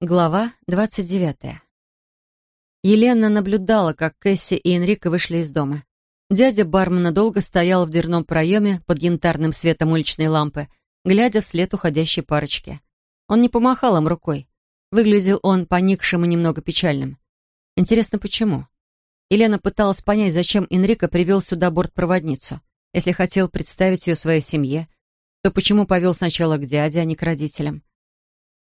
Глава 29. Елена наблюдала, как Кэсси и Энрико вышли из дома. Дядя бармена долго стоял в дверном проеме под янтарным светом уличной лампы, глядя вслед уходящей парочки. Он не помахал им рукой. Выглядел он поникшим и немного печальным. Интересно, почему? Елена пыталась понять, зачем Энрико привел сюда бортпроводницу. Если хотел представить ее своей семье, то почему повел сначала к дяде, а не к родителям?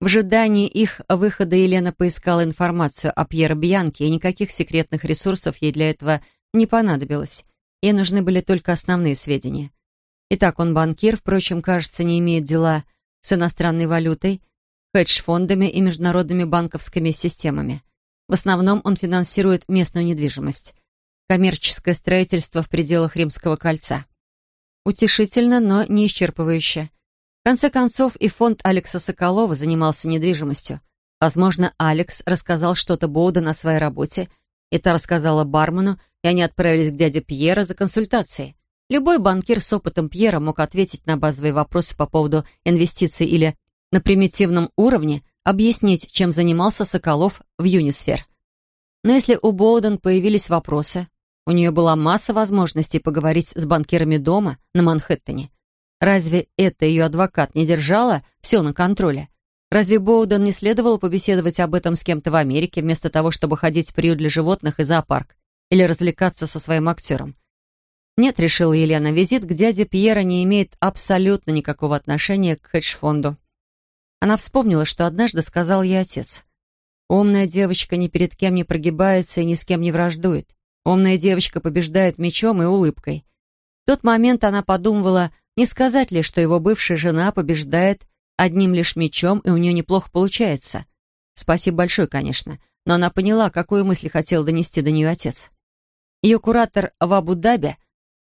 В ожидании их выхода Елена поискала информацию о Пьеро Бьянке, и никаких секретных ресурсов ей для этого не понадобилось. Ей нужны были только основные сведения. Итак, он банкир, впрочем, кажется, не имеет дела с иностранной валютой, хедж-фондами и международными банковскими системами. В основном он финансирует местную недвижимость, коммерческое строительство в пределах Римского кольца. Утешительно, но не исчерпывающе. Конце концов, и фонд Алекса Соколова занимался недвижимостью. Возможно, Алекс рассказал что-то Боуден о своей работе, и та рассказала бармену, и они отправились к дяде Пьера за консультацией. Любой банкир с опытом Пьера мог ответить на базовые вопросы по поводу инвестиций или на примитивном уровне объяснить, чем занимался Соколов в Юнисфер. Но если у Боуден появились вопросы, у нее была масса возможностей поговорить с банкирами дома на Манхэттене. Разве это ее адвокат не держала все на контроле? Разве Боуден не следовало побеседовать об этом с кем-то в Америке, вместо того, чтобы ходить в приют для животных и зоопарк? Или развлекаться со своим актером? Нет, решила Елена, визит к дяде Пьера не имеет абсолютно никакого отношения к хедж-фонду. Она вспомнила, что однажды сказал ей отец. «Умная девочка ни перед кем не прогибается и ни с кем не враждует. Умная девочка побеждает мечом и улыбкой». Тот момент она подумывала, не сказать ли, что его бывшая жена побеждает одним лишь мечом, и у нее неплохо получается? Спасибо большое, конечно, но она поняла, какую мысль хотел донести до нее отец. Ее куратор в Абу-Даби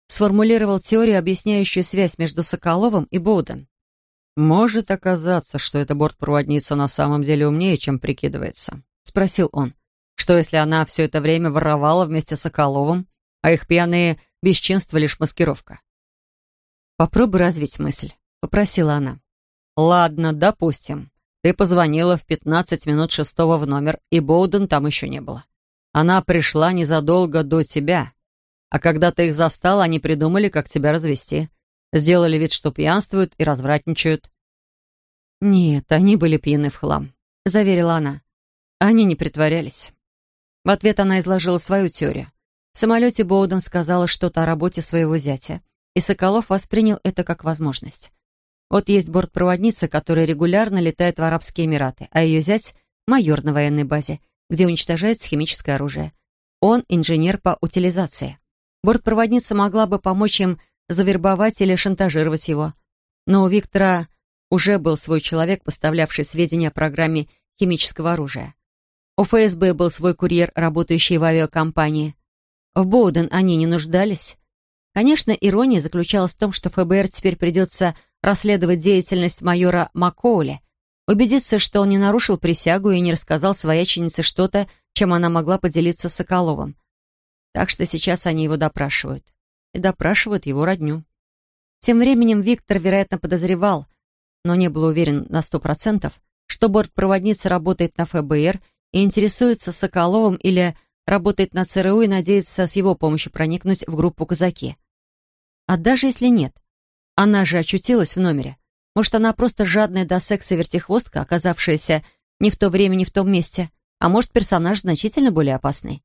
сформулировал теорию, объясняющую связь между Соколовым и Боуден. «Может оказаться, что эта бортпроводница на самом деле умнее, чем прикидывается», — спросил он. «Что, если она все это время воровала вместе с Соколовым, а их пьяные бесчинства — лишь маскировка? «Попробуй развить мысль», — попросила она. «Ладно, допустим. Ты позвонила в пятнадцать минут шестого в номер, и Боуден там еще не было. Она пришла незадолго до тебя. А когда ты их застал, они придумали, как тебя развести. Сделали вид, что пьянствуют и развратничают». «Нет, они были пьяны в хлам», — заверила она. Они не притворялись. В ответ она изложила свою теорию. В самолете Боуден сказала что-то о работе своего зятя и Соколов воспринял это как возможность. Вот есть бортпроводница, которая регулярно летает в Арабские Эмираты, а ее зять — майор на военной базе, где уничтожается химическое оружие. Он инженер по утилизации. Бортпроводница могла бы помочь им завербовать или шантажировать его. Но у Виктора уже был свой человек, поставлявший сведения о программе химического оружия. У ФСБ был свой курьер, работающий в авиакомпании. В Боуден они не нуждались. Конечно, ирония заключалась в том, что ФБР теперь придется расследовать деятельность майора Маккоули, убедиться, что он не нарушил присягу и не рассказал свояченице что-то, чем она могла поделиться с Соколовым. Так что сейчас они его допрашивают. И допрашивают его родню. Тем временем Виктор, вероятно, подозревал, но не был уверен на сто процентов, что бортпроводница работает на ФБР и интересуется Соколовым или работает на ЦРУ и надеется с его помощью проникнуть в группу «Казаки». А даже если нет, она же очутилась в номере. Может, она просто жадная до секса вертихвостка, оказавшаяся не в то время, не в том месте, а может, персонаж значительно более опасный.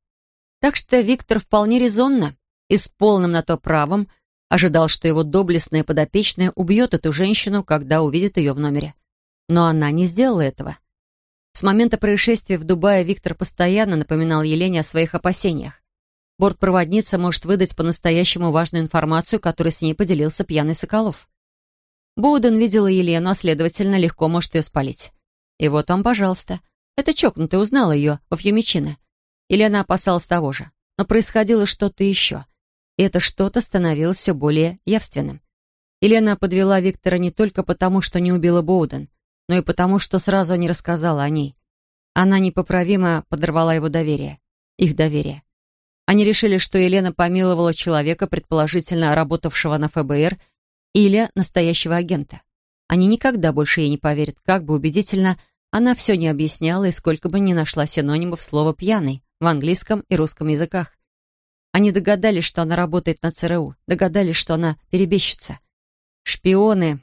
Так что Виктор вполне резонно и с полным на то правом ожидал, что его доблестная подопечная убьет эту женщину, когда увидит ее в номере. Но она не сделала этого. С момента происшествия в Дубае Виктор постоянно напоминал Елене о своих опасениях. Бортпроводница может выдать по-настоящему важную информацию, которой с ней поделился пьяный Соколов. Боуден видела Елену, а, следовательно, легко может ее спалить. И вот он, пожалуйста. Эта чокнутая узнала ее во Фьюмичино. Елена опасалась того же. Но происходило что-то еще. И это что-то становилось все более явственным. Елена подвела Виктора не только потому, что не убила Боуден, но и потому, что сразу не рассказала о ней. Она непоправимо подорвала его доверие. Их доверие. Они решили, что Елена помиловала человека, предположительно работавшего на ФБР, или настоящего агента. Они никогда больше ей не поверят, как бы убедительно Она все не объясняла и сколько бы ни нашла синонимов слова «пьяный» в английском и русском языках. Они догадались, что она работает на ЦРУ, догадались, что она перебежчица. Шпионы.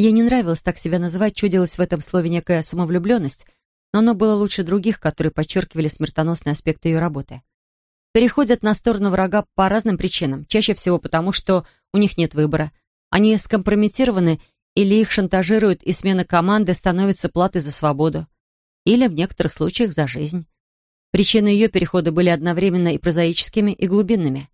Ей не нравилось так себя называть, чудилась в этом слове некая самовлюбленность, но оно было лучше других, которые подчеркивали смертоносные аспекты ее работы. Переходят на сторону врага по разным причинам, чаще всего потому, что у них нет выбора. Они скомпрометированы или их шантажируют, и смена команды становится платой за свободу. Или в некоторых случаях за жизнь. Причины ее перехода были одновременно и прозаическими, и глубинными.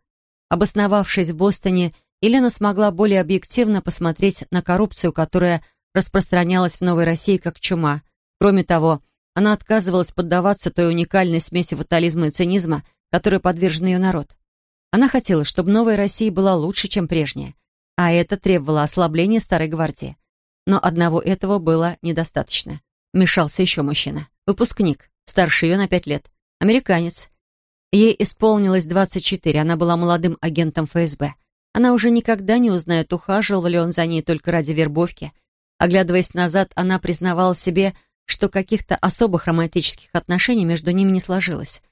Обосновавшись в Бостоне, Елена смогла более объективно посмотреть на коррупцию, которая распространялась в Новой России как чума. Кроме того, она отказывалась поддаваться той уникальной смеси фатализма и цинизма, которой подвержен ее народ. Она хотела, чтобы Новая Россия была лучше, чем прежняя, а это требовало ослабления Старой Гвардии. Но одного этого было недостаточно. Мешался еще мужчина. Выпускник, старше ее на пять лет. Американец. Ей исполнилось 24, она была молодым агентом ФСБ. Она уже никогда не узнает, ухаживал ли он за ней только ради вербовки. Оглядываясь назад, она признавала себе, что каких-то особых романтических отношений между ними не сложилось.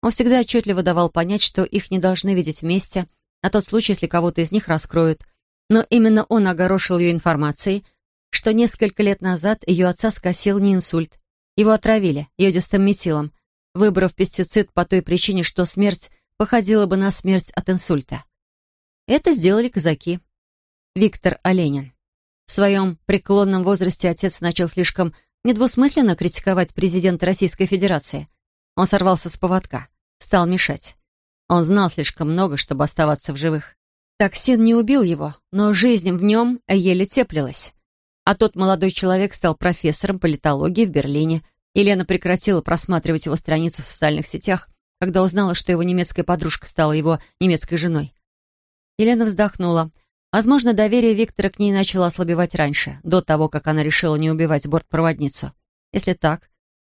Он всегда отчетливо давал понять, что их не должны видеть вместе, на тот случай, если кого-то из них раскроют. Но именно он огорошил ее информацией, что несколько лет назад ее отца скосил не инсульт. Его отравили йодистым метилом, выбрав пестицид по той причине, что смерть походила бы на смерть от инсульта. Это сделали казаки. Виктор Оленин. В своем преклонном возрасте отец начал слишком недвусмысленно критиковать президента Российской Федерации. Он сорвался с поводка, стал мешать. Он знал слишком много, чтобы оставаться в живых. Токсин не убил его, но жизнь в нем еле теплилась. А тот молодой человек стал профессором политологии в Берлине, Елена прекратила просматривать его страницы в социальных сетях, когда узнала, что его немецкая подружка стала его немецкой женой. Елена вздохнула. Возможно, доверие Виктора к ней начало ослабевать раньше, до того, как она решила не убивать бортпроводницу. Если так,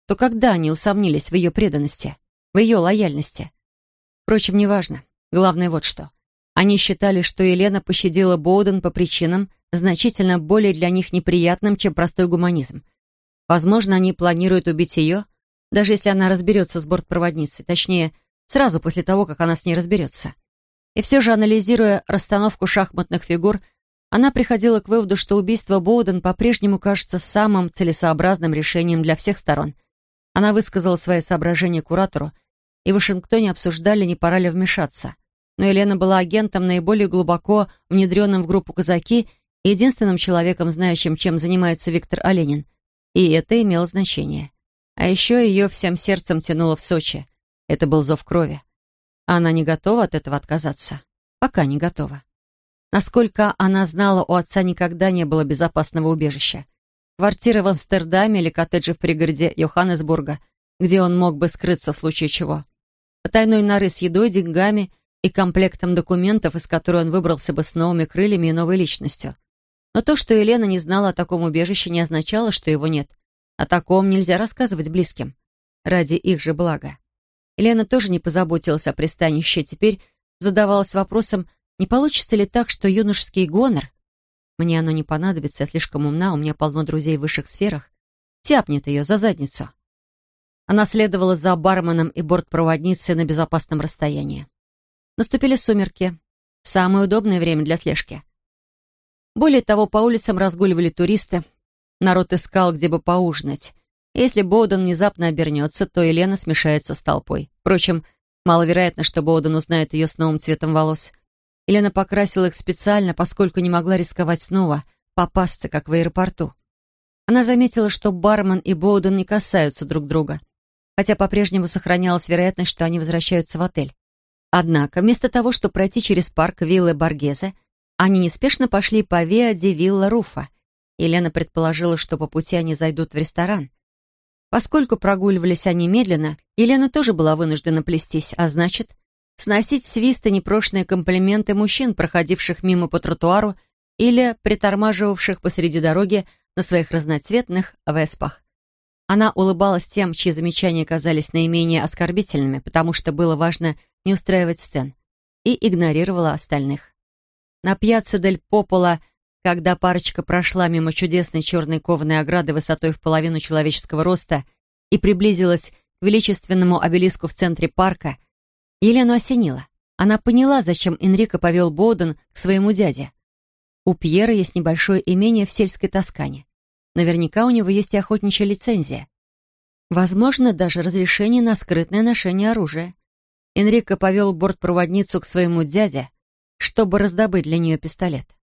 то когда они усомнились в ее преданности, в ее лояльности? Впрочем, неважно. Главное вот что. Они считали, что Елена пощадила Боуден по причинам, значительно более для них неприятным, чем простой гуманизм — Возможно, они планируют убить ее, даже если она разберется с бортпроводницей, точнее, сразу после того, как она с ней разберется. И все же, анализируя расстановку шахматных фигур, она приходила к выводу, что убийство Боуден по-прежнему кажется самым целесообразным решением для всех сторон. Она высказала свои соображения куратору, и в Вашингтоне обсуждали, не пора ли вмешаться. Но Елена была агентом, наиболее глубоко внедренным в группу «Казаки» и единственным человеком, знающим, чем занимается Виктор Оленин — и это имело значение. А еще ее всем сердцем тянуло в Сочи. Это был зов крови. Она не готова от этого отказаться. Пока не готова. Насколько она знала, у отца никогда не было безопасного убежища. Квартира в Амстердаме или коттеджи в пригороде Йоханнесбурга, где он мог бы скрыться в случае чего. Потайной норы с едой, деньгами и комплектом документов, из которой он выбрался бы с новыми крыльями и новой личностью. Но то, что Елена не знала о таком убежище, не означало, что его нет. О таком нельзя рассказывать близким. Ради их же блага. Елена тоже не позаботилась о пристанище, теперь задавалась вопросом, не получится ли так, что юношеский гонор, мне оно не понадобится, я слишком умна, у меня полно друзей в высших сферах, тяпнет ее за задницу. Она следовала за барменом и бортпроводницей на безопасном расстоянии. Наступили сумерки. Самое удобное время для слежки. Более того, по улицам разгуливали туристы. Народ искал, где бы поужинать. Если Боуден внезапно обернется, то Елена смешается с толпой. Впрочем, маловероятно, что Боуден узнает ее с новым цветом волос. Елена покрасила их специально, поскольку не могла рисковать снова попасться, как в аэропорту. Она заметила, что бармен и Боуден не касаются друг друга, хотя по-прежнему сохранялась вероятность, что они возвращаются в отель. Однако, вместо того, чтобы пройти через парк виллы Баргезе, они неспешно пошли по Виа ди Вилла Руфа. Елена предположила, что по пути они зайдут в ресторан. Поскольку прогуливались они медленно, Елена тоже была вынуждена плестись, а значит, сносить свист и непрошенные комплименты мужчин, проходивших мимо по тротуару или притормаживавших посреди дороги на своих разноцветных веспах. Она улыбалась тем, чьи замечания казались наименее оскорбительными, потому что было важно не устраивать сцен, и игнорировала остальных. На пьяцца дель Попола Когда парочка прошла мимо чудесной черной кованой ограды высотой в половину человеческого роста и приблизилась к величественному обелиску в центре парка, Елену осенило. Она поняла, зачем Энрико повел Боуден к своему дяде. У Пьера есть небольшое имение в сельской Тоскане. Наверняка у него есть и охотничья лицензия. Возможно, даже разрешение на скрытное ношение оружия. Энрико повел бортпроводницу к своему дяде, чтобы раздобыть для нее пистолет.